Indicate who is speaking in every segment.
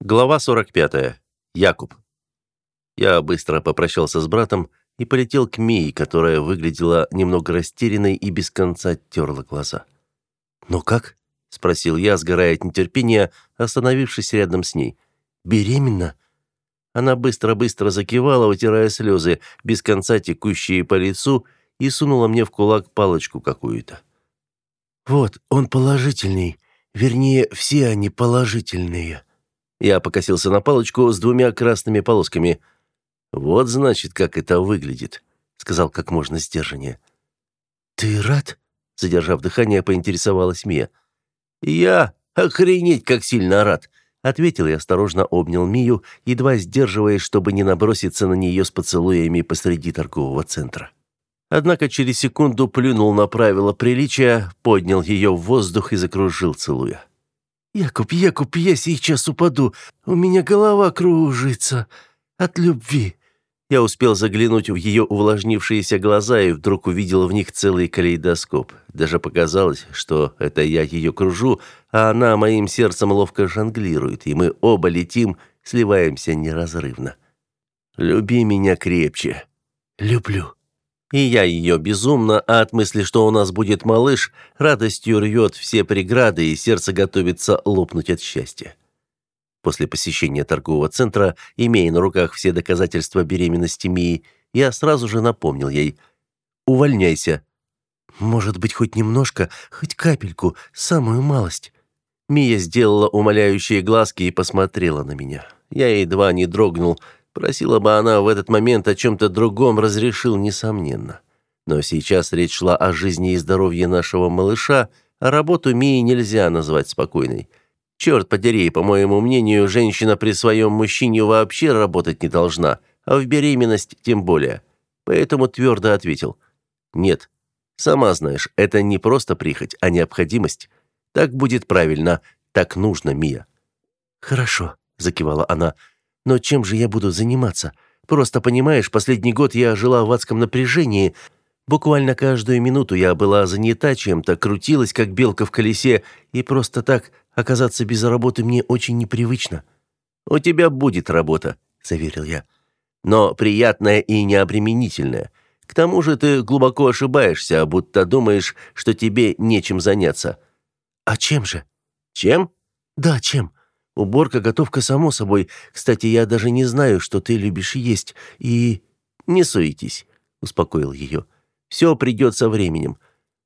Speaker 1: Глава 45. Якуб. Я быстро попрощался с братом и полетел к Мии, которая выглядела немного растерянной и без конца терла глаза. «Ну как?» – спросил я, сгорая от нетерпения, остановившись рядом с ней. «Беременна?» Она быстро-быстро закивала, утирая слезы, без конца текущие по лицу, и сунула мне в кулак палочку какую-то. «Вот, он положительный. Вернее, все они положительные». Я покосился на палочку с двумя красными полосками. «Вот, значит, как это выглядит», — сказал как можно сдержаннее. «Ты рад?» — задержав дыхание, поинтересовалась Мия. «Я охренеть, как сильно рад!» — ответил и осторожно обнял Мию, едва сдерживаясь, чтобы не наброситься на нее с поцелуями посреди торгового центра. Однако через секунду плюнул на правила приличия, поднял ее в воздух и закружил, целуя. «Якуб, Якуб, я сейчас упаду. У меня голова кружится от любви». Я успел заглянуть в ее увлажнившиеся глаза и вдруг увидел в них целый калейдоскоп. Даже показалось, что это я ее кружу, а она моим сердцем ловко жонглирует, и мы оба летим, сливаемся неразрывно. «Люби меня крепче». «Люблю». И я ее безумно, а от мысли, что у нас будет малыш, радостью рвет все преграды, и сердце готовится лопнуть от счастья. После посещения торгового центра, имея на руках все доказательства беременности Мии, я сразу же напомнил ей «Увольняйся». «Может быть, хоть немножко, хоть капельку, самую малость». Мия сделала умоляющие глазки и посмотрела на меня. Я едва не дрогнул, Просила бы она в этот момент о чем-то другом, разрешил, несомненно. Но сейчас речь шла о жизни и здоровье нашего малыша, а работу Мии нельзя назвать спокойной. Черт подери, по моему мнению, женщина при своем мужчине вообще работать не должна, а в беременность тем более. Поэтому твердо ответил. Нет, сама знаешь, это не просто прихоть, а необходимость. Так будет правильно, так нужно, Мия. Хорошо, закивала она, — но чем же я буду заниматься? Просто понимаешь, последний год я жила в адском напряжении. Буквально каждую минуту я была занята чем-то, крутилась, как белка в колесе, и просто так оказаться без работы мне очень непривычно. «У тебя будет работа», — заверил я. «Но приятная и необременительная. К тому же ты глубоко ошибаешься, будто думаешь, что тебе нечем заняться». «А чем же?» «Чем?» «Да, чем?» Уборка, готовка, само собой. Кстати, я даже не знаю, что ты любишь есть. И... Не суетись, успокоил ее. Все придет со временем.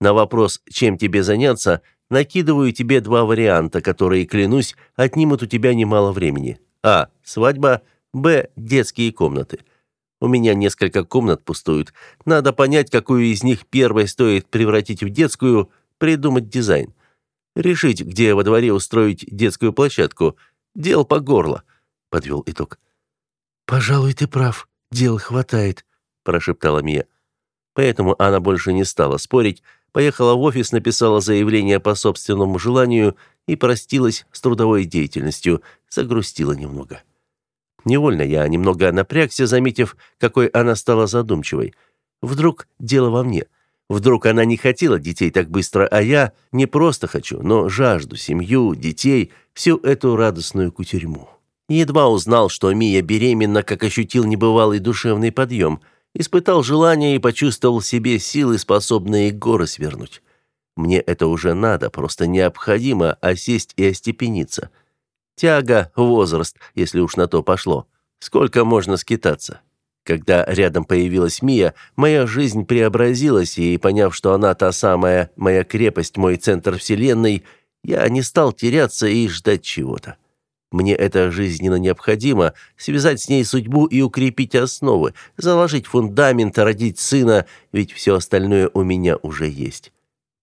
Speaker 1: На вопрос, чем тебе заняться, накидываю тебе два варианта, которые, клянусь, отнимут у тебя немало времени. А. Свадьба. Б. Детские комнаты. У меня несколько комнат пустуют. Надо понять, какую из них первой стоит превратить в детскую, придумать дизайн. Решить, где во дворе устроить детскую площадку. Дел по горло», — подвел итог. «Пожалуй, ты прав. Дел хватает», — прошептала Мия. Поэтому она больше не стала спорить, поехала в офис, написала заявление по собственному желанию и простилась с трудовой деятельностью, загрустила немного. Невольно я немного напрягся, заметив, какой она стала задумчивой. Вдруг дело во мне — Вдруг она не хотела детей так быстро, а я не просто хочу, но жажду семью, детей, всю эту радостную кутерьму. Едва узнал, что Мия беременна, как ощутил небывалый душевный подъем, испытал желание и почувствовал в себе силы, способные горы свернуть. Мне это уже надо, просто необходимо осесть и остепениться. Тяга, возраст, если уж на то пошло. Сколько можно скитаться? Когда рядом появилась Мия, моя жизнь преобразилась, и, поняв, что она та самая моя крепость, мой центр вселенной, я не стал теряться и ждать чего-то. Мне это жизненно необходимо — связать с ней судьбу и укрепить основы, заложить фундамент, родить сына, ведь все остальное у меня уже есть.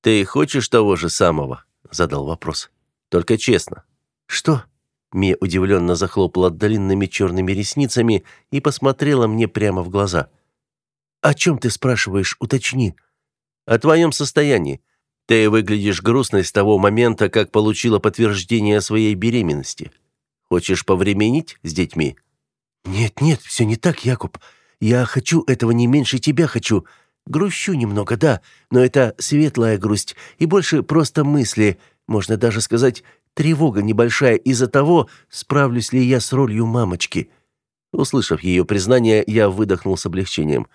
Speaker 1: «Ты хочешь того же самого?» — задал вопрос. «Только честно». «Что?» Мия удивленно захлопала длинными черными ресницами и посмотрела мне прямо в глаза. «О чем ты спрашиваешь? Уточни». «О твоем состоянии. Ты выглядишь грустной с того момента, как получила подтверждение своей беременности. Хочешь повременить с детьми?» «Нет, нет, все не так, Якуб. Я хочу этого не меньше тебя хочу. Грущу немного, да, но это светлая грусть и больше просто мысли, можно даже сказать, тревога небольшая из-за того, справлюсь ли я с ролью мамочки. Услышав ее признание, я выдохнул с облегчением.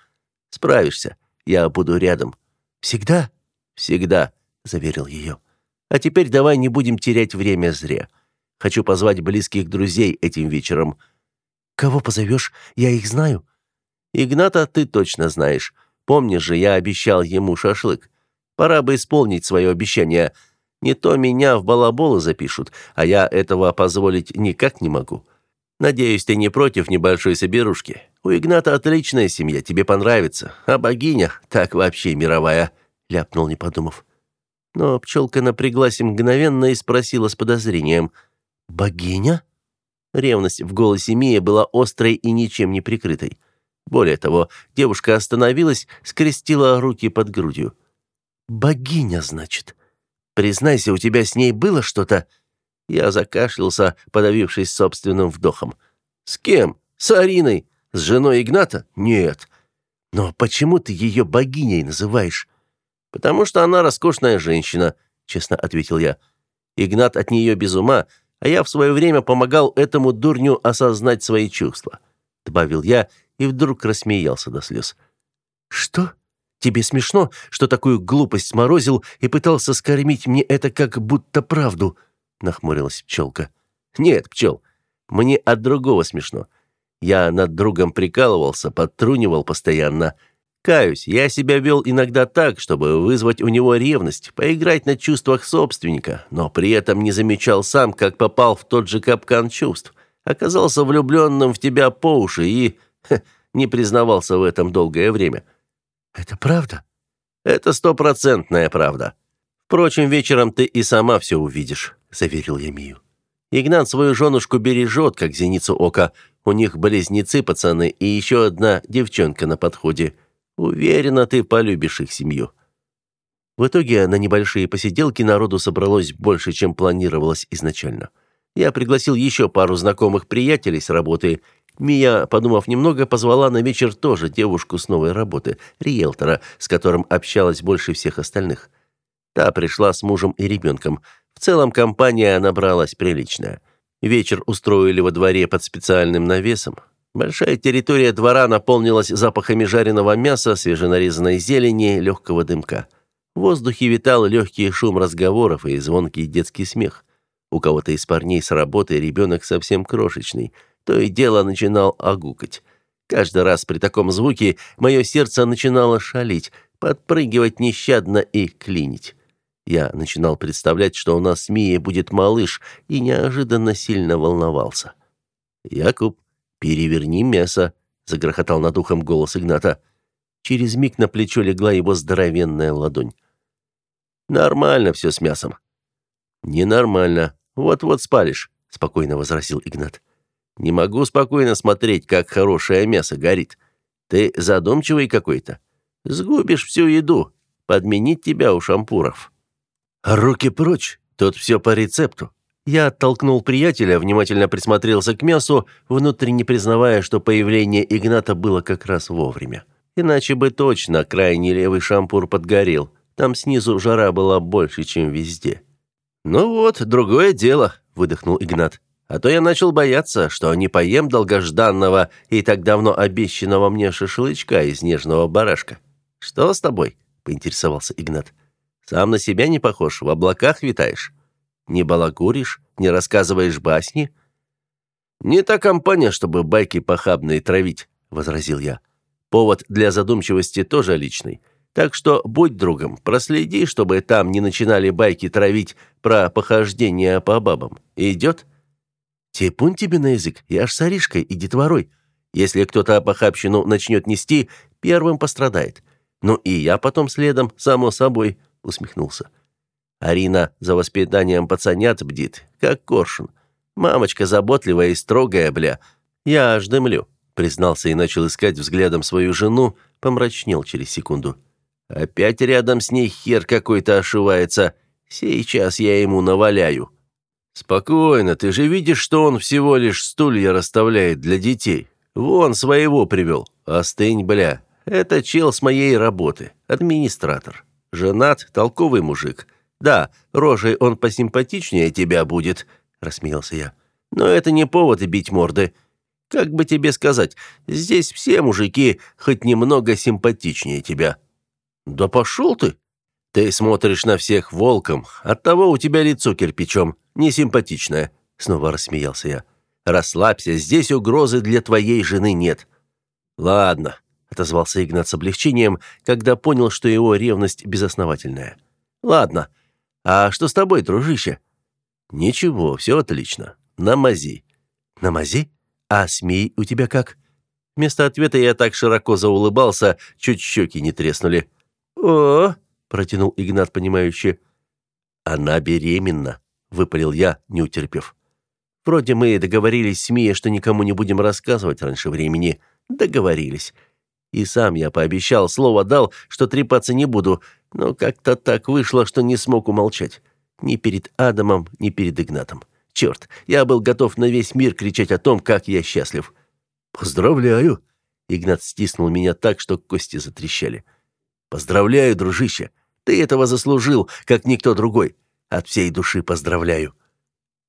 Speaker 1: Справишься. Я буду рядом. Всегда? Всегда, заверил ее. А теперь давай не будем терять время зря. Хочу позвать близких друзей этим вечером. Кого позовешь? Я их знаю. Игната ты точно знаешь. Помнишь же, я обещал ему шашлык. Пора бы исполнить свое обещание. Не то меня в балаболы запишут, а я этого позволить никак не могу. Надеюсь, ты не против небольшой соберушки. У Игната отличная семья, тебе понравится. А богиня так вообще мировая, ляпнул, не подумав. Но пчелка напряглась мгновенно и спросила с подозрением. «Богиня?» Ревность в голосе Мии была острой и ничем не прикрытой. Более того, девушка остановилась, скрестила руки под грудью. «Богиня, значит? Признайся, у тебя с ней было что-то?» Я закашлялся, подавившись собственным вдохом. «С кем? С Ариной? С женой Игната? Нет». «Но почему ты ее богиней называешь?» «Потому что она роскошная женщина», — честно ответил я. «Игнат от нее без ума, а я в свое время помогал этому дурню осознать свои чувства», — добавил я и вдруг рассмеялся до слез. «Что? Тебе смешно, что такую глупость сморозил и пытался скормить мне это как будто правду?» — нахмурилась пчелка. «Нет, пчел, мне от другого смешно. Я над другом прикалывался, подтрунивал постоянно. Каюсь, я себя вел иногда так, чтобы вызвать у него ревность, поиграть на чувствах собственника, но при этом не замечал сам, как попал в тот же капкан чувств. Оказался влюбленным в тебя по уши и не признавался в этом долгое время. Это правда? Это стопроцентная правда. Впрочем, вечером ты и сама все увидишь, заверил я Мию. Игнат свою женушку бережет, как зеницу ока. У них близнецы пацаны и еще одна девчонка на подходе. Уверена, ты полюбишь их семью. В итоге на небольшие посиделки народу собралось больше, чем планировалось изначально. Я пригласил еще пару знакомых приятелей с работы, Мия, подумав немного, позвала на вечер тоже девушку с новой работы, риэлтора, с которым общалась больше всех остальных. Та пришла с мужем и ребенком. В целом компания набралась приличная. Вечер устроили во дворе под специальным навесом. Большая территория двора наполнилась запахами жареного мяса, свеженарезанной зелени, легкого дымка. В воздухе витал легкий шум разговоров и звонкий детский смех. У кого-то из парней с работы ребенок совсем крошечный – то и дело начинал огукать. Каждый раз при таком звуке мое сердце начинало шалить, подпрыгивать нещадно и клинить. Я начинал представлять, что у нас с Мией будет малыш, и неожиданно сильно волновался. «Якуб, переверни мясо», — загрохотал над ухом голос Игната. Через миг на плечо легла его здоровенная ладонь. «Нормально все с мясом». «Ненормально. Вот-вот спалишь», — спокойно возразил Игнат. Не могу спокойно смотреть, как хорошее мясо горит. Ты задумчивый какой-то. Сгубишь всю еду. Подменить тебя у шампуров. Руки прочь. Тут все по рецепту. Я оттолкнул приятеля, внимательно присмотрелся к мясу, внутренне признавая, что появление Игната было как раз вовремя. Иначе бы точно крайний левый шампур подгорел. Там снизу жара была больше, чем везде. «Ну вот, другое дело», — выдохнул Игнат. А то я начал бояться, что не поем долгожданного и так давно обещанного мне шашлычка из нежного барашка. Что с тобой? поинтересовался Игнат. Сам на себя не похож, в облаках витаешь. Не балагуришь, не рассказываешь басни. Не та компания, чтобы байки похабные травить, возразил я. Повод для задумчивости тоже личный. Так что будь другом, проследи, чтобы там не начинали байки травить про похождения по бабам. Идет? Типун тебе на язык, я аж с и детворой. Если кто-то похабщину начнет нести, первым пострадает. Ну и я потом следом, само собой, усмехнулся. Арина за воспитанием пацанят бдит, как коршун. Мамочка заботливая и строгая, бля. Я аж дымлю, признался и начал искать взглядом свою жену, помрачнел через секунду. Опять рядом с ней хер какой-то ошивается. Сейчас я ему наваляю. «Спокойно, ты же видишь, что он всего лишь стулья расставляет для детей. Вон, своего привел. Остынь, бля. Это чел с моей работы, администратор. Женат, толковый мужик. Да, рожей он посимпатичнее тебя будет, рассмеялся я. Но это не повод бить морды. Как бы тебе сказать, здесь все мужики хоть немного симпатичнее тебя. Да пошел ты. Ты смотришь на всех волком, оттого у тебя лицо кирпичом, несимпатичное, снова рассмеялся я. Расслабься, здесь угрозы для твоей жены нет. Ладно, отозвался Игнат с облегчением, когда понял, что его ревность безосновательная. Ладно. А что с тобой, дружище? Ничего, все отлично. На мази. На мази? А СМИ у тебя как? Вместо ответа я так широко заулыбался, чуть щеки не треснули. О, протянул Игнат понимающе. Она беременна, выпалил я, не утерпев. Вроде мы договорились с Мией, что никому не будем рассказывать раньше времени. Договорились. И сам я пообещал, слово дал, что трепаться не буду, но как-то так вышло, что не смог умолчать. Ни перед Адамом, ни перед Игнатом. Черт, я был готов на весь мир кричать о том, как я счастлив. «Поздравляю!» Игнат стиснул меня так, что кости затрещали. «Поздравляю, дружище! Ты этого заслужил, как никто другой. От всей души поздравляю!»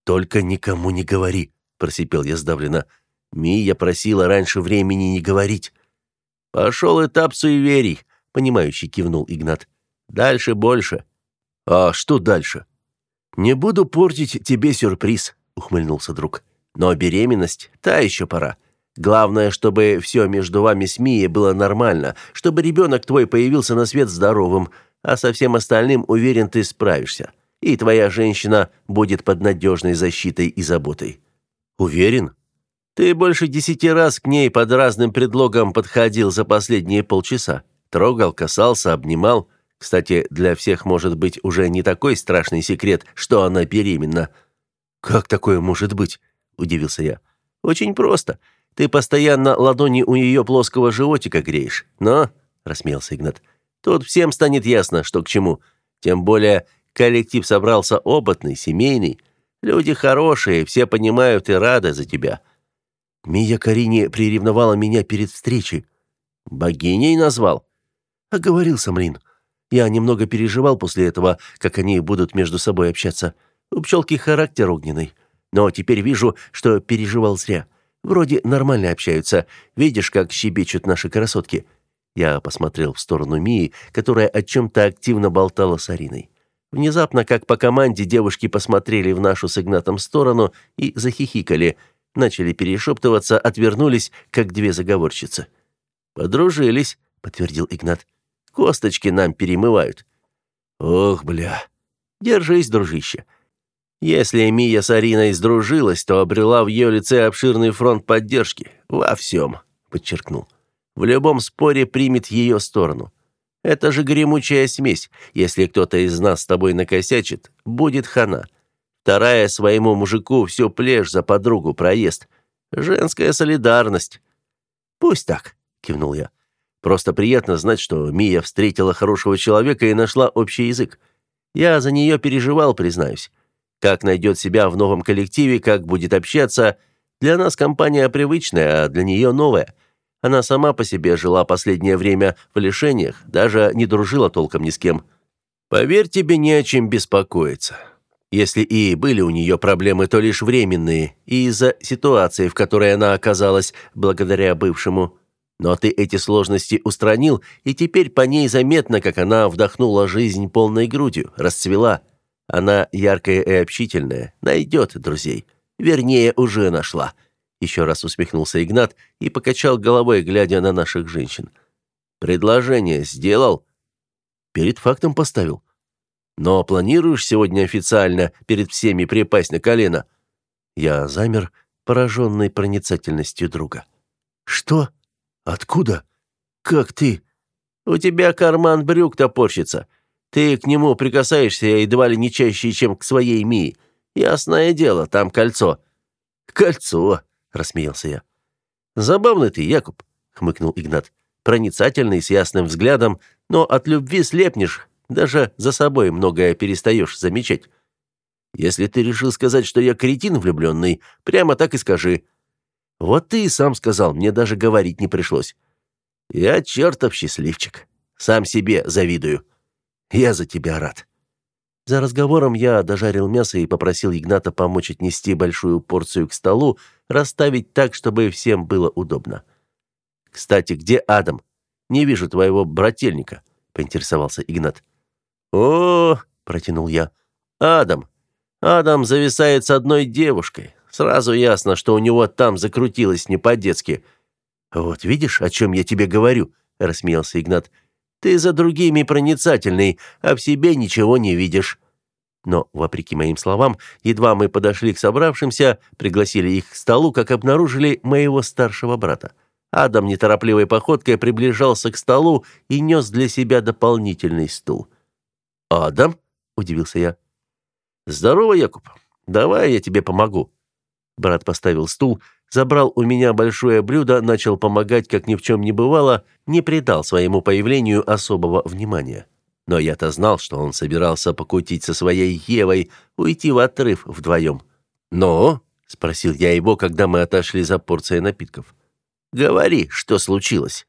Speaker 1: «Только никому не говори», — просипел я сдавленно. «Мия просила раньше времени не говорить». «Пошел этап суеверий», — понимающий кивнул Игнат. «Дальше больше». «А что дальше?» «Не буду портить тебе сюрприз», — ухмыльнулся друг. «Но беременность — та еще пора. Главное, чтобы все между вами с Мией было нормально, чтобы ребенок твой появился на свет здоровым, а со всем остальным, уверен, ты справишься. И твоя женщина будет под надежной защитой и заботой». «Уверен?» Ты больше десяти раз к ней под разным предлогом подходил за последние полчаса. Трогал, касался, обнимал. Кстати, для всех может быть уже не такой страшный секрет, что она беременна. Как такое может быть? удивился я. Очень просто. Ты постоянно ладони у ее плоского животика греешь. Но, рассмеялся Игнат. Тут всем станет ясно, что к чему. Тем более коллектив собрался опытный, семейный. Люди хорошие, все понимают и рады за тебя. Мия Карине приревновала меня перед встречей. Богиней назвал? Оговорился Мрин. Я немного переживал после этого, как они будут между собой общаться. У пчелки характер огненный. Но теперь вижу, что переживал зря. Вроде нормально общаются. Видишь, как щебечут наши красотки. Я посмотрел в сторону Мии, которая о чем-то активно болтала с Ариной. Внезапно, как по команде, девушки посмотрели в нашу с Игнатом сторону и захихикали – начали перешептываться, отвернулись, как две заговорщицы. «Подружились», — подтвердил Игнат. «Косточки нам перемывают». «Ох, бля! Держись, дружище. Если Мия с Ариной сдружилась, то обрела в ее лице обширный фронт поддержки. Во всем», — подчеркнул. «В любом споре примет ее сторону. Это же гремучая смесь. Если кто-то из нас с тобой накосячит, будет хана. Вторая своему мужику всю плешь за подругу проезд. Женская солидарность. Пусть так, кивнул я. Просто приятно знать, что Мия встретила хорошего человека и нашла общий язык. Я за нее переживал, признаюсь. Как найдет себя в новом коллективе, как будет общаться. Для нас компания привычная, а для нее новая. Она сама по себе жила последнее время в лишениях, даже не дружила толком ни с кем. Поверь, тебе не о чем беспокоиться. Если и были у нее проблемы, то лишь временные, и из-за ситуации, в которой она оказалась благодаря бывшему. Но ты эти сложности устранил, и теперь по ней заметно, как она вдохнула жизнь полной грудью, расцвела. Она яркая и общительная, найдет друзей. Вернее, уже нашла. Еще раз усмехнулся Игнат и покачал головой, глядя на наших женщин. Предложение сделал? Перед фактом поставил. Но планируешь сегодня официально перед всеми припасть на колено?» Я замер, пораженный проницательностью друга. «Что? Откуда? Как ты?» «У тебя карман брюк топорщится. Ты к нему прикасаешься едва ли не чаще, чем к своей Мии. Ясное дело, там кольцо». «Кольцо», — рассмеялся я. «Забавный ты, Якуб», — хмыкнул Игнат. «Проницательный, с ясным взглядом, но от любви слепнешь, даже за собой многое перестаешь замечать. Если ты решил сказать, что я кретин влюбленный, прямо так и скажи. Вот ты и сам сказал, мне даже говорить не пришлось. Я чертов счастливчик. Сам себе завидую. Я за тебя рад. За разговором я дожарил мясо и попросил Игната помочь отнести большую порцию к столу, расставить так, чтобы всем было удобно. «Кстати, где Адам? Не вижу твоего брательника», — поинтересовался Игнат. «О, — протянул я, — Адам. Адам зависает с одной девушкой. Сразу ясно, что у него там закрутилось не по-детски». «Вот видишь, о чем я тебе говорю?» — рассмеялся Игнат. «Ты за другими проницательный, а в себе ничего не видишь». Но, вопреки моим словам, едва мы подошли к собравшимся, пригласили их к столу, как обнаружили моего старшего брата. Адам неторопливой походкой приближался к столу и нес для себя дополнительный стул. «Адам?» — удивился я. «Здорово, Якуб. Давай я тебе помогу». Брат поставил стул, забрал у меня большое блюдо, начал помогать, как ни в чем не бывало, не придал своему появлению особого внимания. Но я-то знал, что он собирался покутить со своей Евой, уйти в отрыв вдвоем. «Но?» — спросил я его, когда мы отошли за порцией напитков. «Говори, что случилось?»